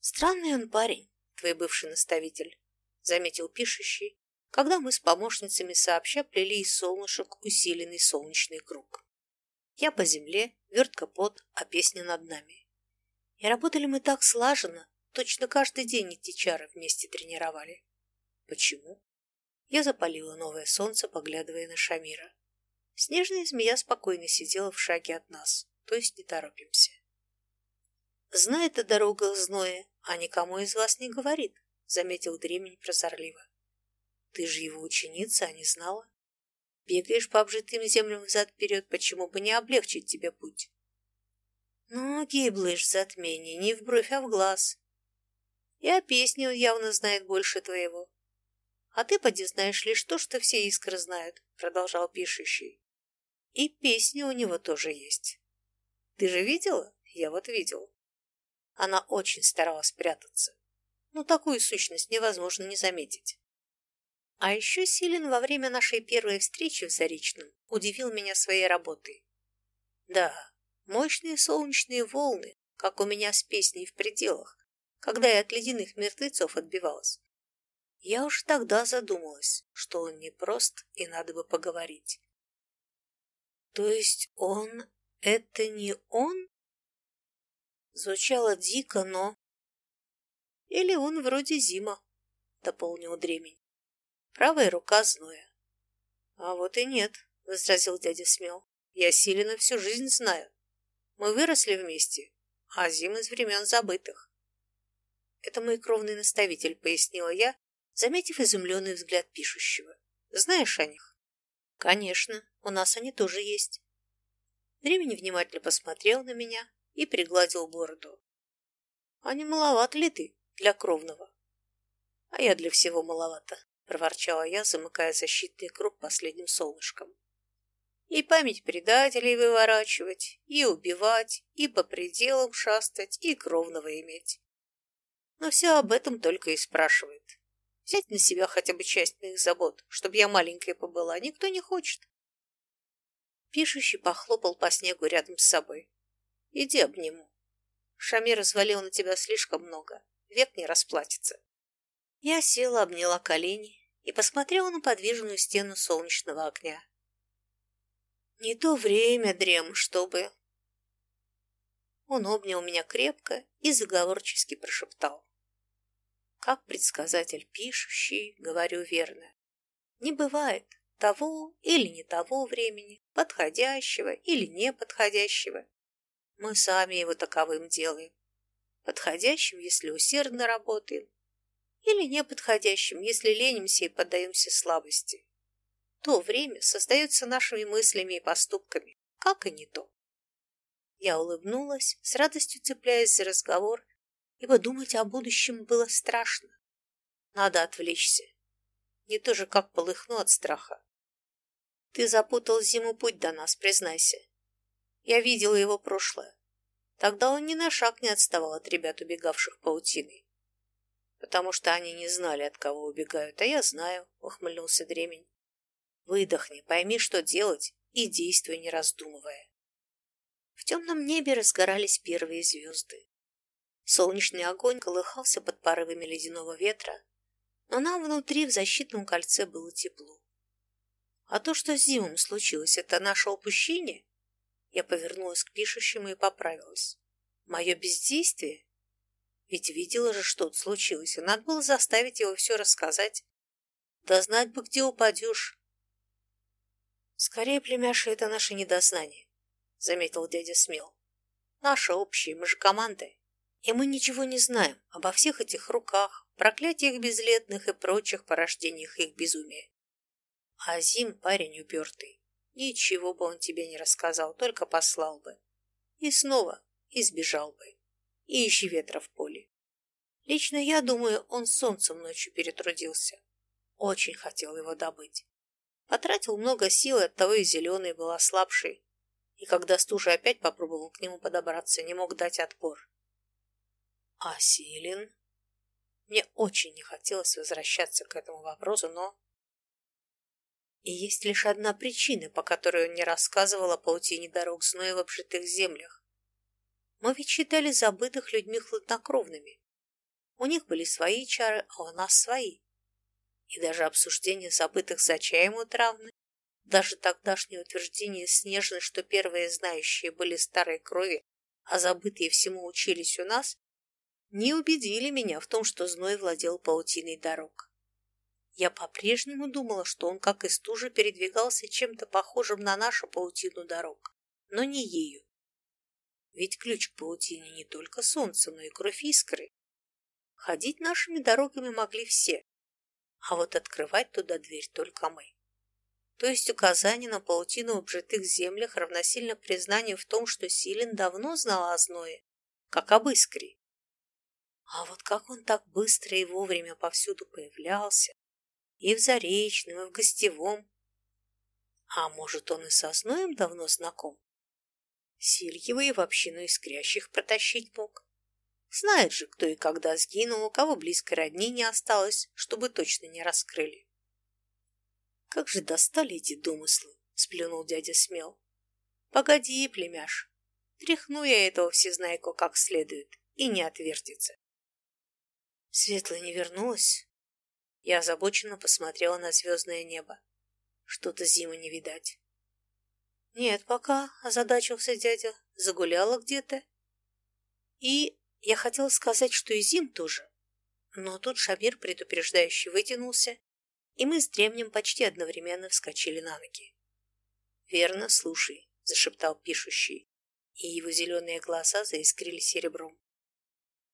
Странный он парень, твой бывший наставитель, заметил пишущий, когда мы с помощницами сообща плели из солнышек усиленный солнечный круг. Я по земле, вертка под, а песня над нами. И работали мы так слаженно, точно каждый день эти чары вместе тренировали. Почему? Я запалила новое солнце, поглядывая на Шамира. Снежная змея спокойно сидела в шаге от нас, то есть не торопимся. Знает о дорогах зноя, а никому из вас не говорит, заметил Дремень прозорливо. Ты же его ученица, а не знала? Бегаешь по обжитым землям взад-вперед, почему бы не облегчить тебе путь? Ну, гиблый ж затмение, не в бровь, а в глаз. И о песне он явно знает больше твоего. А ты, поди, знаешь лишь то, что все искры знают, продолжал пишущий. И песни у него тоже есть. Ты же видела? Я вот видел. Она очень старалась спрятаться. Но такую сущность невозможно не заметить. А еще Силин во время нашей первой встречи в Заречном удивил меня своей работой. Да, мощные солнечные волны, как у меня с песней в пределах, когда я от ледяных мертвецов отбивалась. Я уж тогда задумалась, что он не прост и надо бы поговорить. То есть он — это не он? Звучало дико, но... Или он вроде Зима, дополнил Дремень. Правая рука зноя. А вот и нет, возразил дядя Смел. Я Силина всю жизнь знаю. Мы выросли вместе, а Зим из времен забытых. Это мой кровный наставитель, пояснила я, заметив изумленный взгляд пишущего. «Знаешь о них?» «Конечно, у нас они тоже есть». Дремень внимательно посмотрел на меня и пригладил бороду. «А не маловат ли ты для кровного?» «А я для всего маловато», — проворчала я, замыкая защитный круг последним солнышком. «И память предателей выворачивать, и убивать, и по пределам шастать, и кровного иметь. Но все об этом только и спрашивает. Взять на себя хотя бы часть моих забот, чтобы я маленькая побыла, никто не хочет. Пишущий похлопал по снегу рядом с собой. Иди обниму. Шамир развалил на тебя слишком много, век не расплатится. Я села, обняла колени и посмотрела на подвижную стену солнечного огня. Не то время, Дрем, чтобы... Он обнял меня крепко и заговорчески прошептал. Как предсказатель пишущий, говорю верно. Не бывает того или не того времени, подходящего или неподходящего. Мы сами его таковым делаем. Подходящим, если усердно работаем, или неподходящим, если ленимся и поддаемся слабости. То время создается нашими мыслями и поступками, как и не то. Я улыбнулась, с радостью цепляясь за разговор ибо думать о будущем было страшно. Надо отвлечься. Не то же, как полыхну от страха. Ты запутал зиму путь до нас, признайся. Я видела его прошлое. Тогда он ни на шаг не отставал от ребят, убегавших паутиной. Потому что они не знали, от кого убегают, а я знаю, ухмыльнулся Дремень. Выдохни, пойми, что делать, и действуй, не раздумывая. В темном небе разгорались первые звезды. Солнечный огонь колыхался под порывами ледяного ветра, но нам внутри в защитном кольце было тепло. А то, что с Зимом случилось, это наше упущение? Я повернулась к пишущему и поправилась. Мое бездействие? Ведь видела же, что тут случилось, и надо было заставить его все рассказать. Да знать бы, где упадешь. Скорее, племяша, это наше недознание, заметил дядя Смел. Наше общее, мы же команда. И мы ничего не знаем обо всех этих руках, проклятиях безлетных и прочих порождениях их безумия. А Зим парень упертый. Ничего бы он тебе не рассказал, только послал бы. И снова избежал бы. И ищи ветра в поле. Лично я думаю, он солнцем ночью перетрудился. Очень хотел его добыть. Потратил много сил, оттого и зеленый был ослабший. И когда стужа опять попробовал к нему подобраться, не мог дать отпор. А Силин? Мне очень не хотелось возвращаться к этому вопросу, но... И есть лишь одна причина, по которой он не рассказывал о паутине дорог зноя в обжитых землях. Мы ведь считали забытых людьми хладнокровными. У них были свои чары, а у нас свои. И даже обсуждение забытых за чаем утравны, даже тогдашнее утверждение Снежной, что первые знающие были старой крови, а забытые всему учились у нас, не убедили меня в том, что зной владел паутиной дорог. Я по-прежнему думала, что он, как и стужа, передвигался чем-то похожим на нашу паутину дорог, но не ею. Ведь ключ к паутине не только солнце, но и кровь искры. Ходить нашими дорогами могли все, а вот открывать туда дверь только мы. То есть указание на паутину в обжитых землях равносильно признанию в том, что Силен давно знал о зное, как об искре. А вот как он так быстро и вовремя повсюду появлялся, и в Заречном, и в Гостевом. А может, он и со Зноем давно знаком? Сильева и в общину искрящих протащить мог. Знает же, кто и когда сгинул, у кого близкой родни не осталось, чтобы точно не раскрыли. Как же достали эти домыслы, сплюнул дядя смел. Погоди, племяш, тряхну я этого всезнайку как следует, и не отвертится. Светлая не вернулась? Я озабоченно посмотрела на звездное небо. Что-то зимы не видать. Нет, пока, озадачился дядя, загуляла где-то. И я хотела сказать, что и зим тоже. Но тут Шамир предупреждающе вытянулся, и мы с дремнем почти одновременно вскочили на ноги. «Верно, слушай», — зашептал пишущий, и его зеленые глаза заискрили серебром.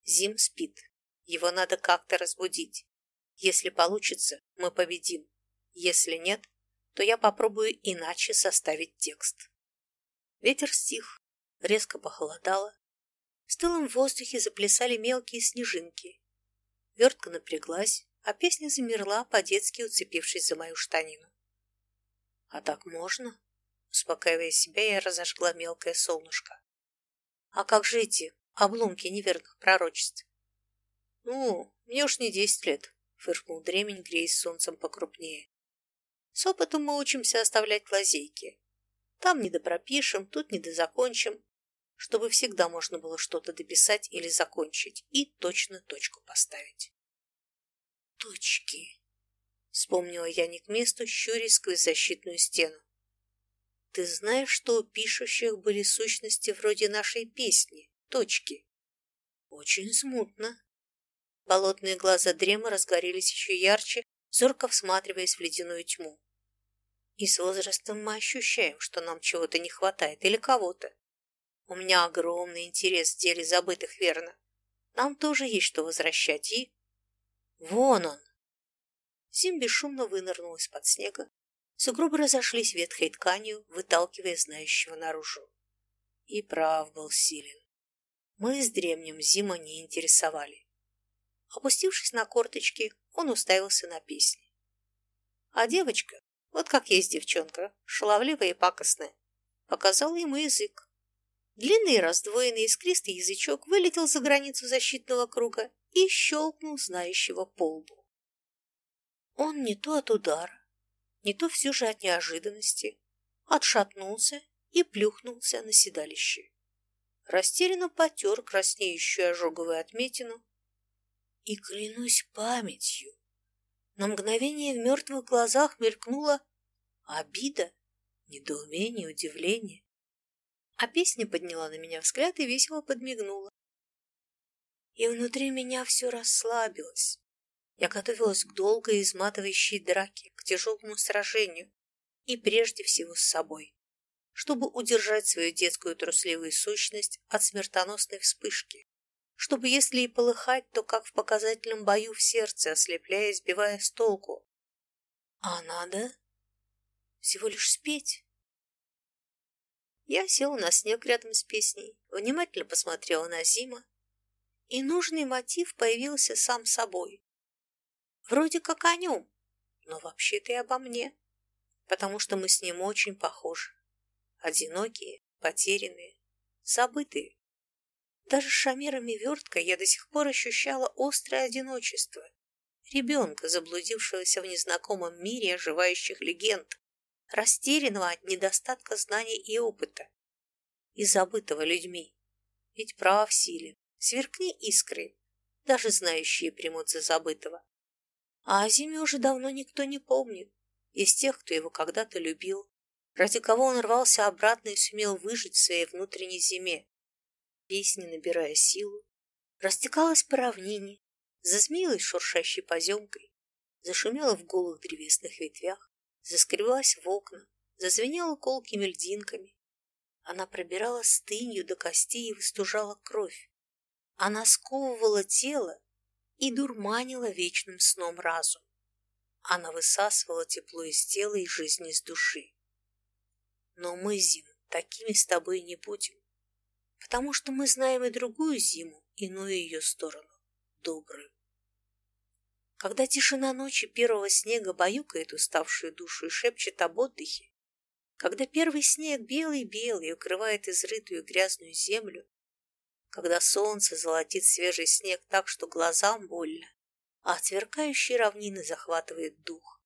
«Зим спит. Его надо как-то разбудить. Если получится, мы победим. Если нет, то я попробую иначе составить текст. Ветер стих, резко похолодало. В стылом воздухе заплясали мелкие снежинки. Вертка напряглась, а песня замерла, по-детски уцепившись за мою штанину. «А так можно?» Успокаивая себя, я разожгла мелкое солнышко. «А как же эти обломки неверных пророчеств?» «Ну, мне уж не десять лет фыркнул дремень, греясь солнцем покрупнее. С опытом мы учимся оставлять лазейки. Там не допропишем, тут не дозакончим, чтобы всегда можно было что-то дописать или закончить и точно точку поставить. Точки. Вспомнила я не к месту, щурясь сквозь защитную стену. Ты знаешь, что у пишущих были сущности вроде нашей песни, точки? Очень смутно. Болотные глаза Дрема разгорелись еще ярче, зорко всматриваясь в ледяную тьму. И с возрастом мы ощущаем, что нам чего-то не хватает или кого-то. У меня огромный интерес в деле забытых, верно? Нам тоже есть что возвращать, и... Вон он! Зим бесшумно вынырнул из-под снега. Сугробы разошлись ветхой тканью, выталкивая знающего наружу. И прав был силен. Мы с древним Зима не интересовали. Опустившись на корточки, он уставился на песни. А девочка, Вот как есть девчонка, шаловливая и пакостная. Показал ему язык. Длинный раздвоенный искристый язычок вылетел за границу защитного круга и щелкнул знающего по лбу. Он не то от удара, не то все же от неожиданности отшатнулся и плюхнулся на седалище. Растерянно потер краснеющую ожоговую отметину и, клянусь памятью, на мгновение в мертвых глазах мелькнула обида, недоумение, удивление. А песня подняла на меня взгляд и весело подмигнула. И внутри меня все расслабилось. Я готовилась к долгой изматывающей драке, к тяжелому сражению и прежде всего с собой, чтобы удержать свою детскую трусливую сущность от смертоносной вспышки, чтобы, если и полыхать, то как в показательном бою в сердце, ослепляя и сбивая с толку. А надо всего лишь спеть. Я села на снег рядом с песней, внимательно посмотрела на Зима, и нужный мотив появился сам собой. Вроде как о нем, но вообще-то и обо мне, потому что мы с ним очень похожи. Одинокие, потерянные, забытые. Даже с шамерами верткой я до сих пор ощущала острое одиночество. Ребенка, заблудившегося в незнакомом мире оживающих легенд, растерянного от недостатка знаний и опыта, и забытого людьми. Ведь прав силен, сверкни искры, даже знающие примут за забытого. А о зиме уже давно никто не помнит, из тех, кто его когда-то любил, ради кого он рвался обратно и сумел выжить в своей внутренней зиме. Песня, набирая силу, растекалась по равнине, зазмеилась шуршащей поземкой, зашумела в голых древесных ветвях, заскребалась в окна, зазвенела колкими льдинками. Она пробирала стынью до костей и выстужала кровь. Она сковывала тело и дурманила вечным сном разум. Она высасывала тепло из тела и жизнь из души. Но мы, Зим, такими с тобой не будем, потому что мы знаем и другую зиму, иную ее сторону, добрую. Когда тишина ночи первого снега баюкает уставшую душу и шепчет об отдыхе, когда первый снег белый-белый укрывает изрытую грязную землю, когда солнце золотит свежий снег так, что глазам больно, а от равнины захватывает дух,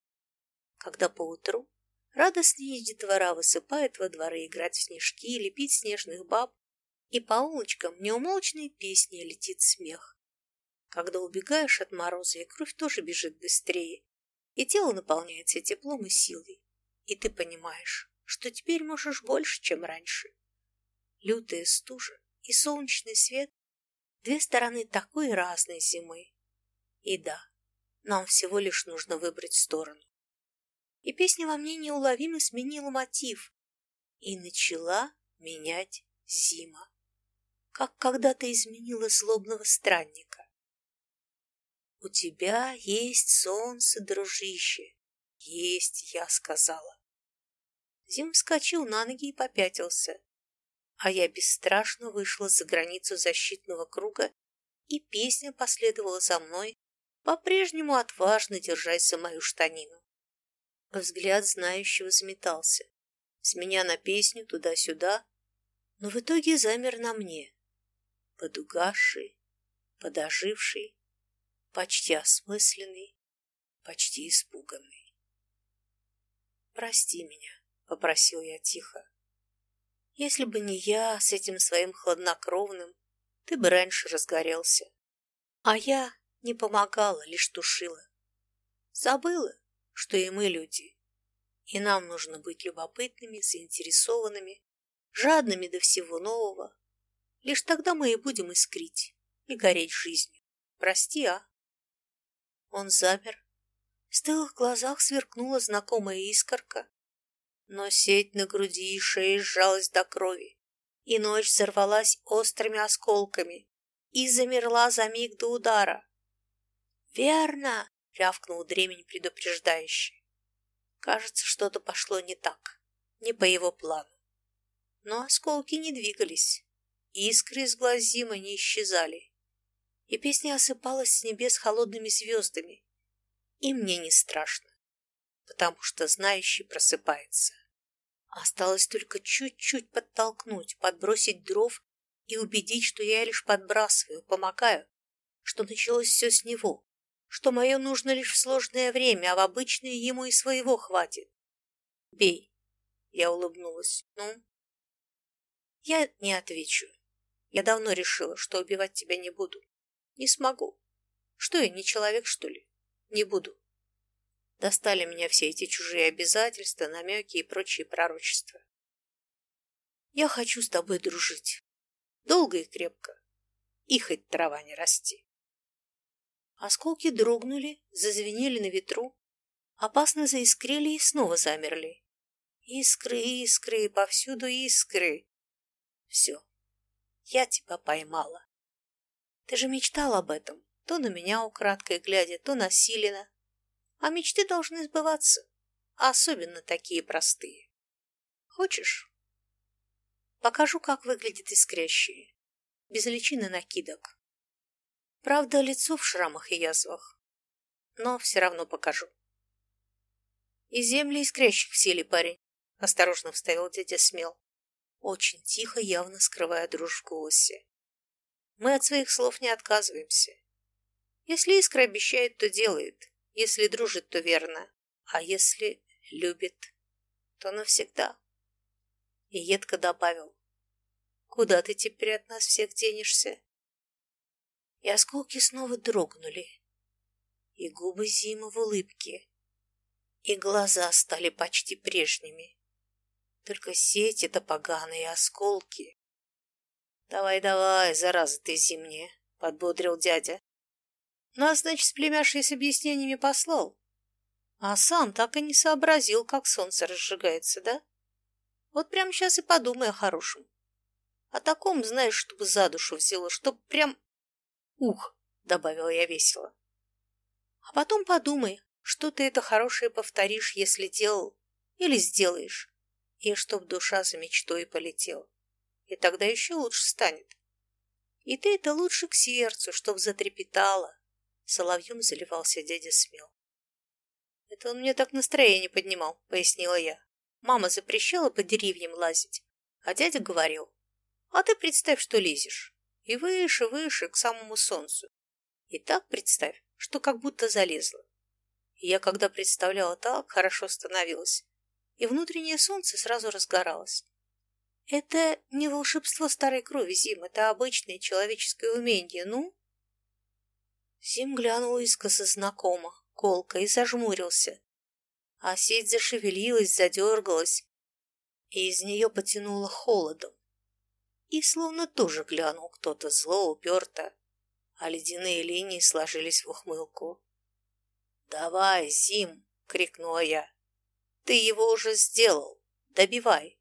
когда поутру радостные детвора высыпает во дворы играть в снежки, лепить снежных баб, и по улочкам неумолчной песни летит смех, когда убегаешь от мороза, и кровь тоже бежит быстрее, и тело наполняется теплом и силой, и ты понимаешь, что теперь можешь больше, чем раньше. Лютая стужа и солнечный свет — две стороны такой разной зимы. И да, нам всего лишь нужно выбрать сторону. И песня во мне неуловимо сменила мотив и начала менять зима, как когда-то изменила злобного странника. «У тебя есть солнце, дружище!» «Есть!» — я сказала. Зим вскочил на ноги и попятился, а я бесстрашно вышла за границу защитного круга, и песня последовала за мной, по-прежнему отважно держась за мою штанину. Взгляд знающего заметался, с меня на песню туда-сюда, но в итоге замер на мне, подугасший, подоживший, почти осмысленный, почти испуганный. «Прости меня», — попросил я тихо. «Если бы не я с этим своим хладнокровным, ты бы раньше разгорелся. А я не помогала, лишь тушила. Забыла, что и мы люди, и нам нужно быть любопытными, заинтересованными, жадными до всего нового. Лишь тогда мы и будем искрить и гореть жизнью. Прости, а? Он замер. В стылых глазах сверкнула знакомая искорка, но сеть на груди и шее сжалась до крови, и ночь взорвалась острыми осколками и замерла за миг до удара. «Верно!» — рявкнул дремень предупреждающий. Кажется, что-то пошло не так, не по его плану. Но осколки не двигались, искры из глаз Зима не исчезали и песня осыпалась с небес холодными звездами. И мне не страшно. потому что знающий просыпается. Осталось только чуть-чуть подтолкнуть, подбросить дров и убедить, что я лишь подбрасываю, помогаю, что началось все с него, что мое нужно лишь в сложное время, а в обычное ему и своего хватит. Бей. Я улыбнулась. Ну? Я не отвечу. Я давно решила, что убивать тебя не буду. Не смогу. Что я, не человек, что ли? Не буду. Достали меня все эти чужие обязательства, намеки и прочие пророчества. Я хочу с тобой дружить. Долго и крепко. И хоть трава не расти. Осколки дрогнули, зазвенели на ветру, опасно заискрили и снова замерли. Искры, искры, повсюду искры. Все, я тебя поймала. Ты же мечтал об этом, то на меня украдкой глядя, то на Силина. А мечты должны сбываться, особенно такие простые. Хочешь? Покажу, как выглядит искрящие, без личины накидок. Правда, лицо в шрамах и язвах, но все равно покажу. И земли искрящих в силе, парень, осторожно вставил дядя Смел, очень тихо, явно скрывая дрожь в голосе. Мы от своих слов не отказываемся. Если искра обещает, то делает. Если дружит, то верно. А если любит, то навсегда. И едко добавил. Куда ты теперь от нас всех денешься? И осколки снова дрогнули. И губы Зимы в улыбке. И глаза стали почти прежними. Только сеть это поганые осколки. «Давай, давай, зараза ты зимняя», — подбодрил дядя. Нас, значит, с племяшей с объяснениями послал. А сам так и не сообразил, как солнце разжигается, да? Вот прямо сейчас и подумай о хорошем. О таком, знаешь, чтобы за душу взяло, чтоб прям... Ух, добавила я весело. А потом подумай, что ты это хорошее повторишь, если делал или сделаешь, и чтоб душа за мечтой полетела. И тогда еще лучше станет. И ты это лучше к сердцу, чтоб затрепетало, Соловьем заливался дядя Смел. «Это он мне так настроение поднимал», — пояснила я. «Мама запрещала по деревьям лазить, а дядя говорил, а ты представь, что лезешь. И выше, выше, к самому солнцу. И так представь, что как будто залезла. И я, когда представляла так, хорошо становилось. И внутреннее солнце сразу разгоралось. Это не волшебство старой крови, Зим, это обычное человеческое умение, ну, Сим глянул искоса знакомо, колко, и зажмурился. А сеть зашевелилась, задергалась, и из нее потянуло холодом. И словно тоже глянул кто-то зло, уперто, а ледяные линии сложились в ухмылку. «Давай, Зим!» — крикнула я. «Ты его уже сделал! Добивай!»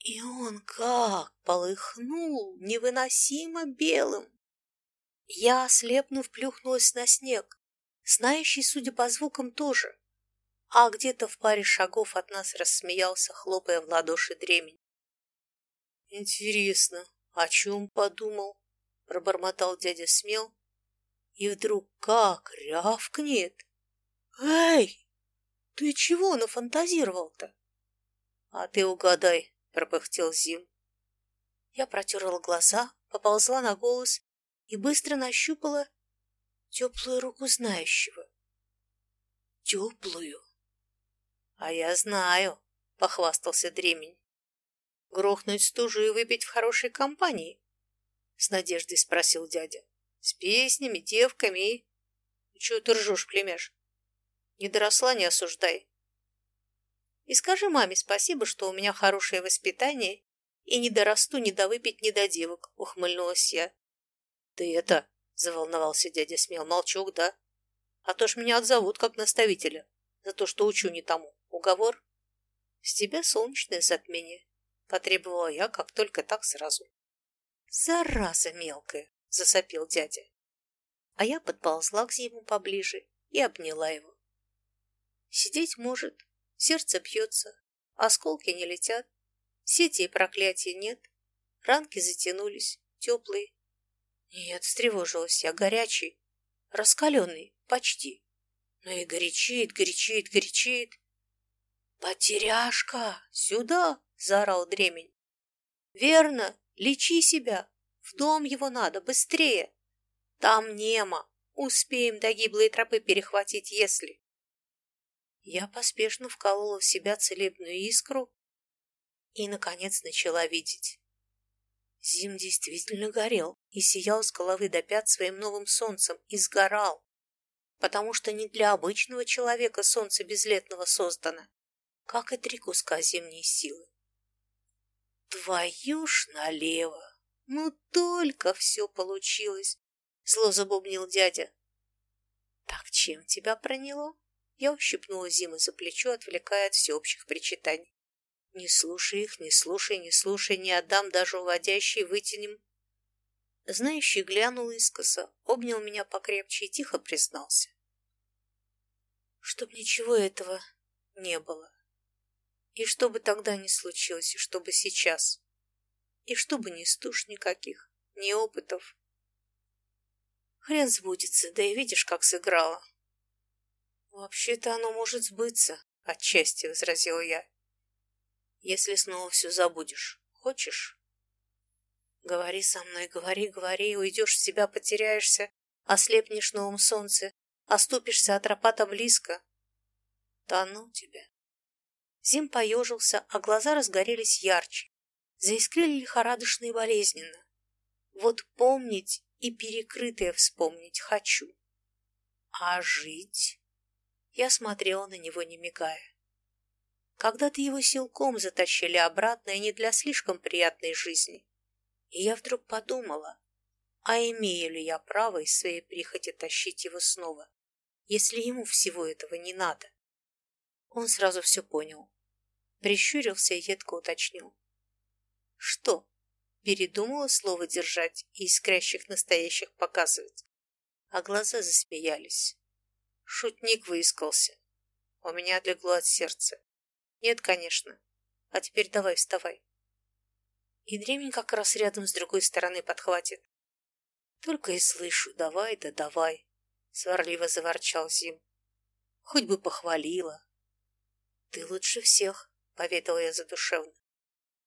И он как полыхнул невыносимо белым, я, ослепнув, плюхнулась на снег, знающий, судя по звукам, тоже. А где-то в паре шагов от нас рассмеялся, хлопая в ладоши дремень. «Интересно, о чем подумал?» — пробормотал дядя Смел. И вдруг как рявкнет. «Эй, ты чего нафантазировал-то?» «А ты угадай», — пропыхтел Зим. Я протерла глаза, поползла на голос и быстро нащупала теплую руку знающего. Теплую. А я знаю, похвастался Дремень. Грохнуть стужу и выпить в хорошей компании? С надеждой спросил дядя. С песнями, девками и... Чего ты ржешь, племяш? Не доросла, не осуждай. И скажи маме спасибо, что у меня хорошее воспитание, и не дорасту ни до выпить, ни до девок, ухмыльнулась я. «Ты это...» — заволновался дядя Смел. «Молчок, да? А то ж меня отзовут как наставителя за то, что учу не тому. Уговор?» «С тебя солнечное затмение», — потребовала я, как только так сразу. «Зараза мелкая!» — засопил дядя. А я подползла к Зиму поближе и обняла его. Сидеть может, сердце бьется, осколки не летят, сети и проклятия нет, ранки затянулись, теплые, нет, встревожилась я, горячий, раскаленный, почти. но и горячеет, горячеет, горячеет. «Потеряшка! Сюда!» — заорал дремень. «Верно! Лечи себя! В дом его надо, быстрее! Там нема! Успеем до гиблой тропы перехватить, если...» Я поспешно вколола в себя целебную искру и, наконец, начала видеть. Зим действительно горел и сиял с головы до пят своим новым солнцем и сгорал, потому что не для обычного человека солнце безлетного создано, как и три куска зимней силы. Твою ж налево! Ну только все получилось! Зло забубнил дядя. Так чем тебя проняло? Я ущипнула Зимы за плечо, отвлекая от всеобщих причитаний. Не слушай их, не слушай, не слушай, не отдам даже уводящий, вытянем. Знающий глянул искоса, обнял меня покрепче и тихо признался. Чтоб ничего этого не было. И что бы тогда ни случилось, и что бы сейчас. И чтобы ни стуж никаких, ни опытов. Хрен сбудется, да и видишь, как сыграла. Вообще-то оно может сбыться, отчасти возразила я если снова все забудешь. Хочешь? Говори со мной, говори, говори, уйдешь в себя, потеряешься, ослепнешь новом солнце, оступишься от рапата близко. Да ну тебя. Зим поежился, а глаза разгорелись ярче, заискрили лихорадочно и болезненно. Вот помнить и перекрытое вспомнить хочу. А жить? Я смотрела на него, не мигая. Когда-то его силком затащили обратно и не для слишком приятной жизни. И я вдруг подумала, а имею ли я право из своей прихоти тащить его снова, если ему всего этого не надо? Он сразу все понял. Прищурился и едко уточнил. Что, передумала слово держать и искрящих настоящих показывать? А глаза засмеялись. Шутник выискался. У меня отлегло от сердца. Нет, конечно. А теперь давай вставай. И дремень как раз рядом с другой стороны подхватит. Только и слышу, давай да давай, сварливо заворчал Зим. Хоть бы похвалила. Ты лучше всех, поведала я задушевно.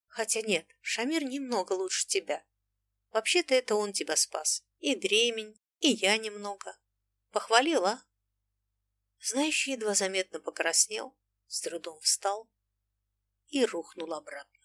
Хотя нет, Шамир немного лучше тебя. Вообще-то это он тебя спас. И дремень, и я немного. Похвалила? Знающий едва заметно покраснел, с трудом встал и рухнул обратно.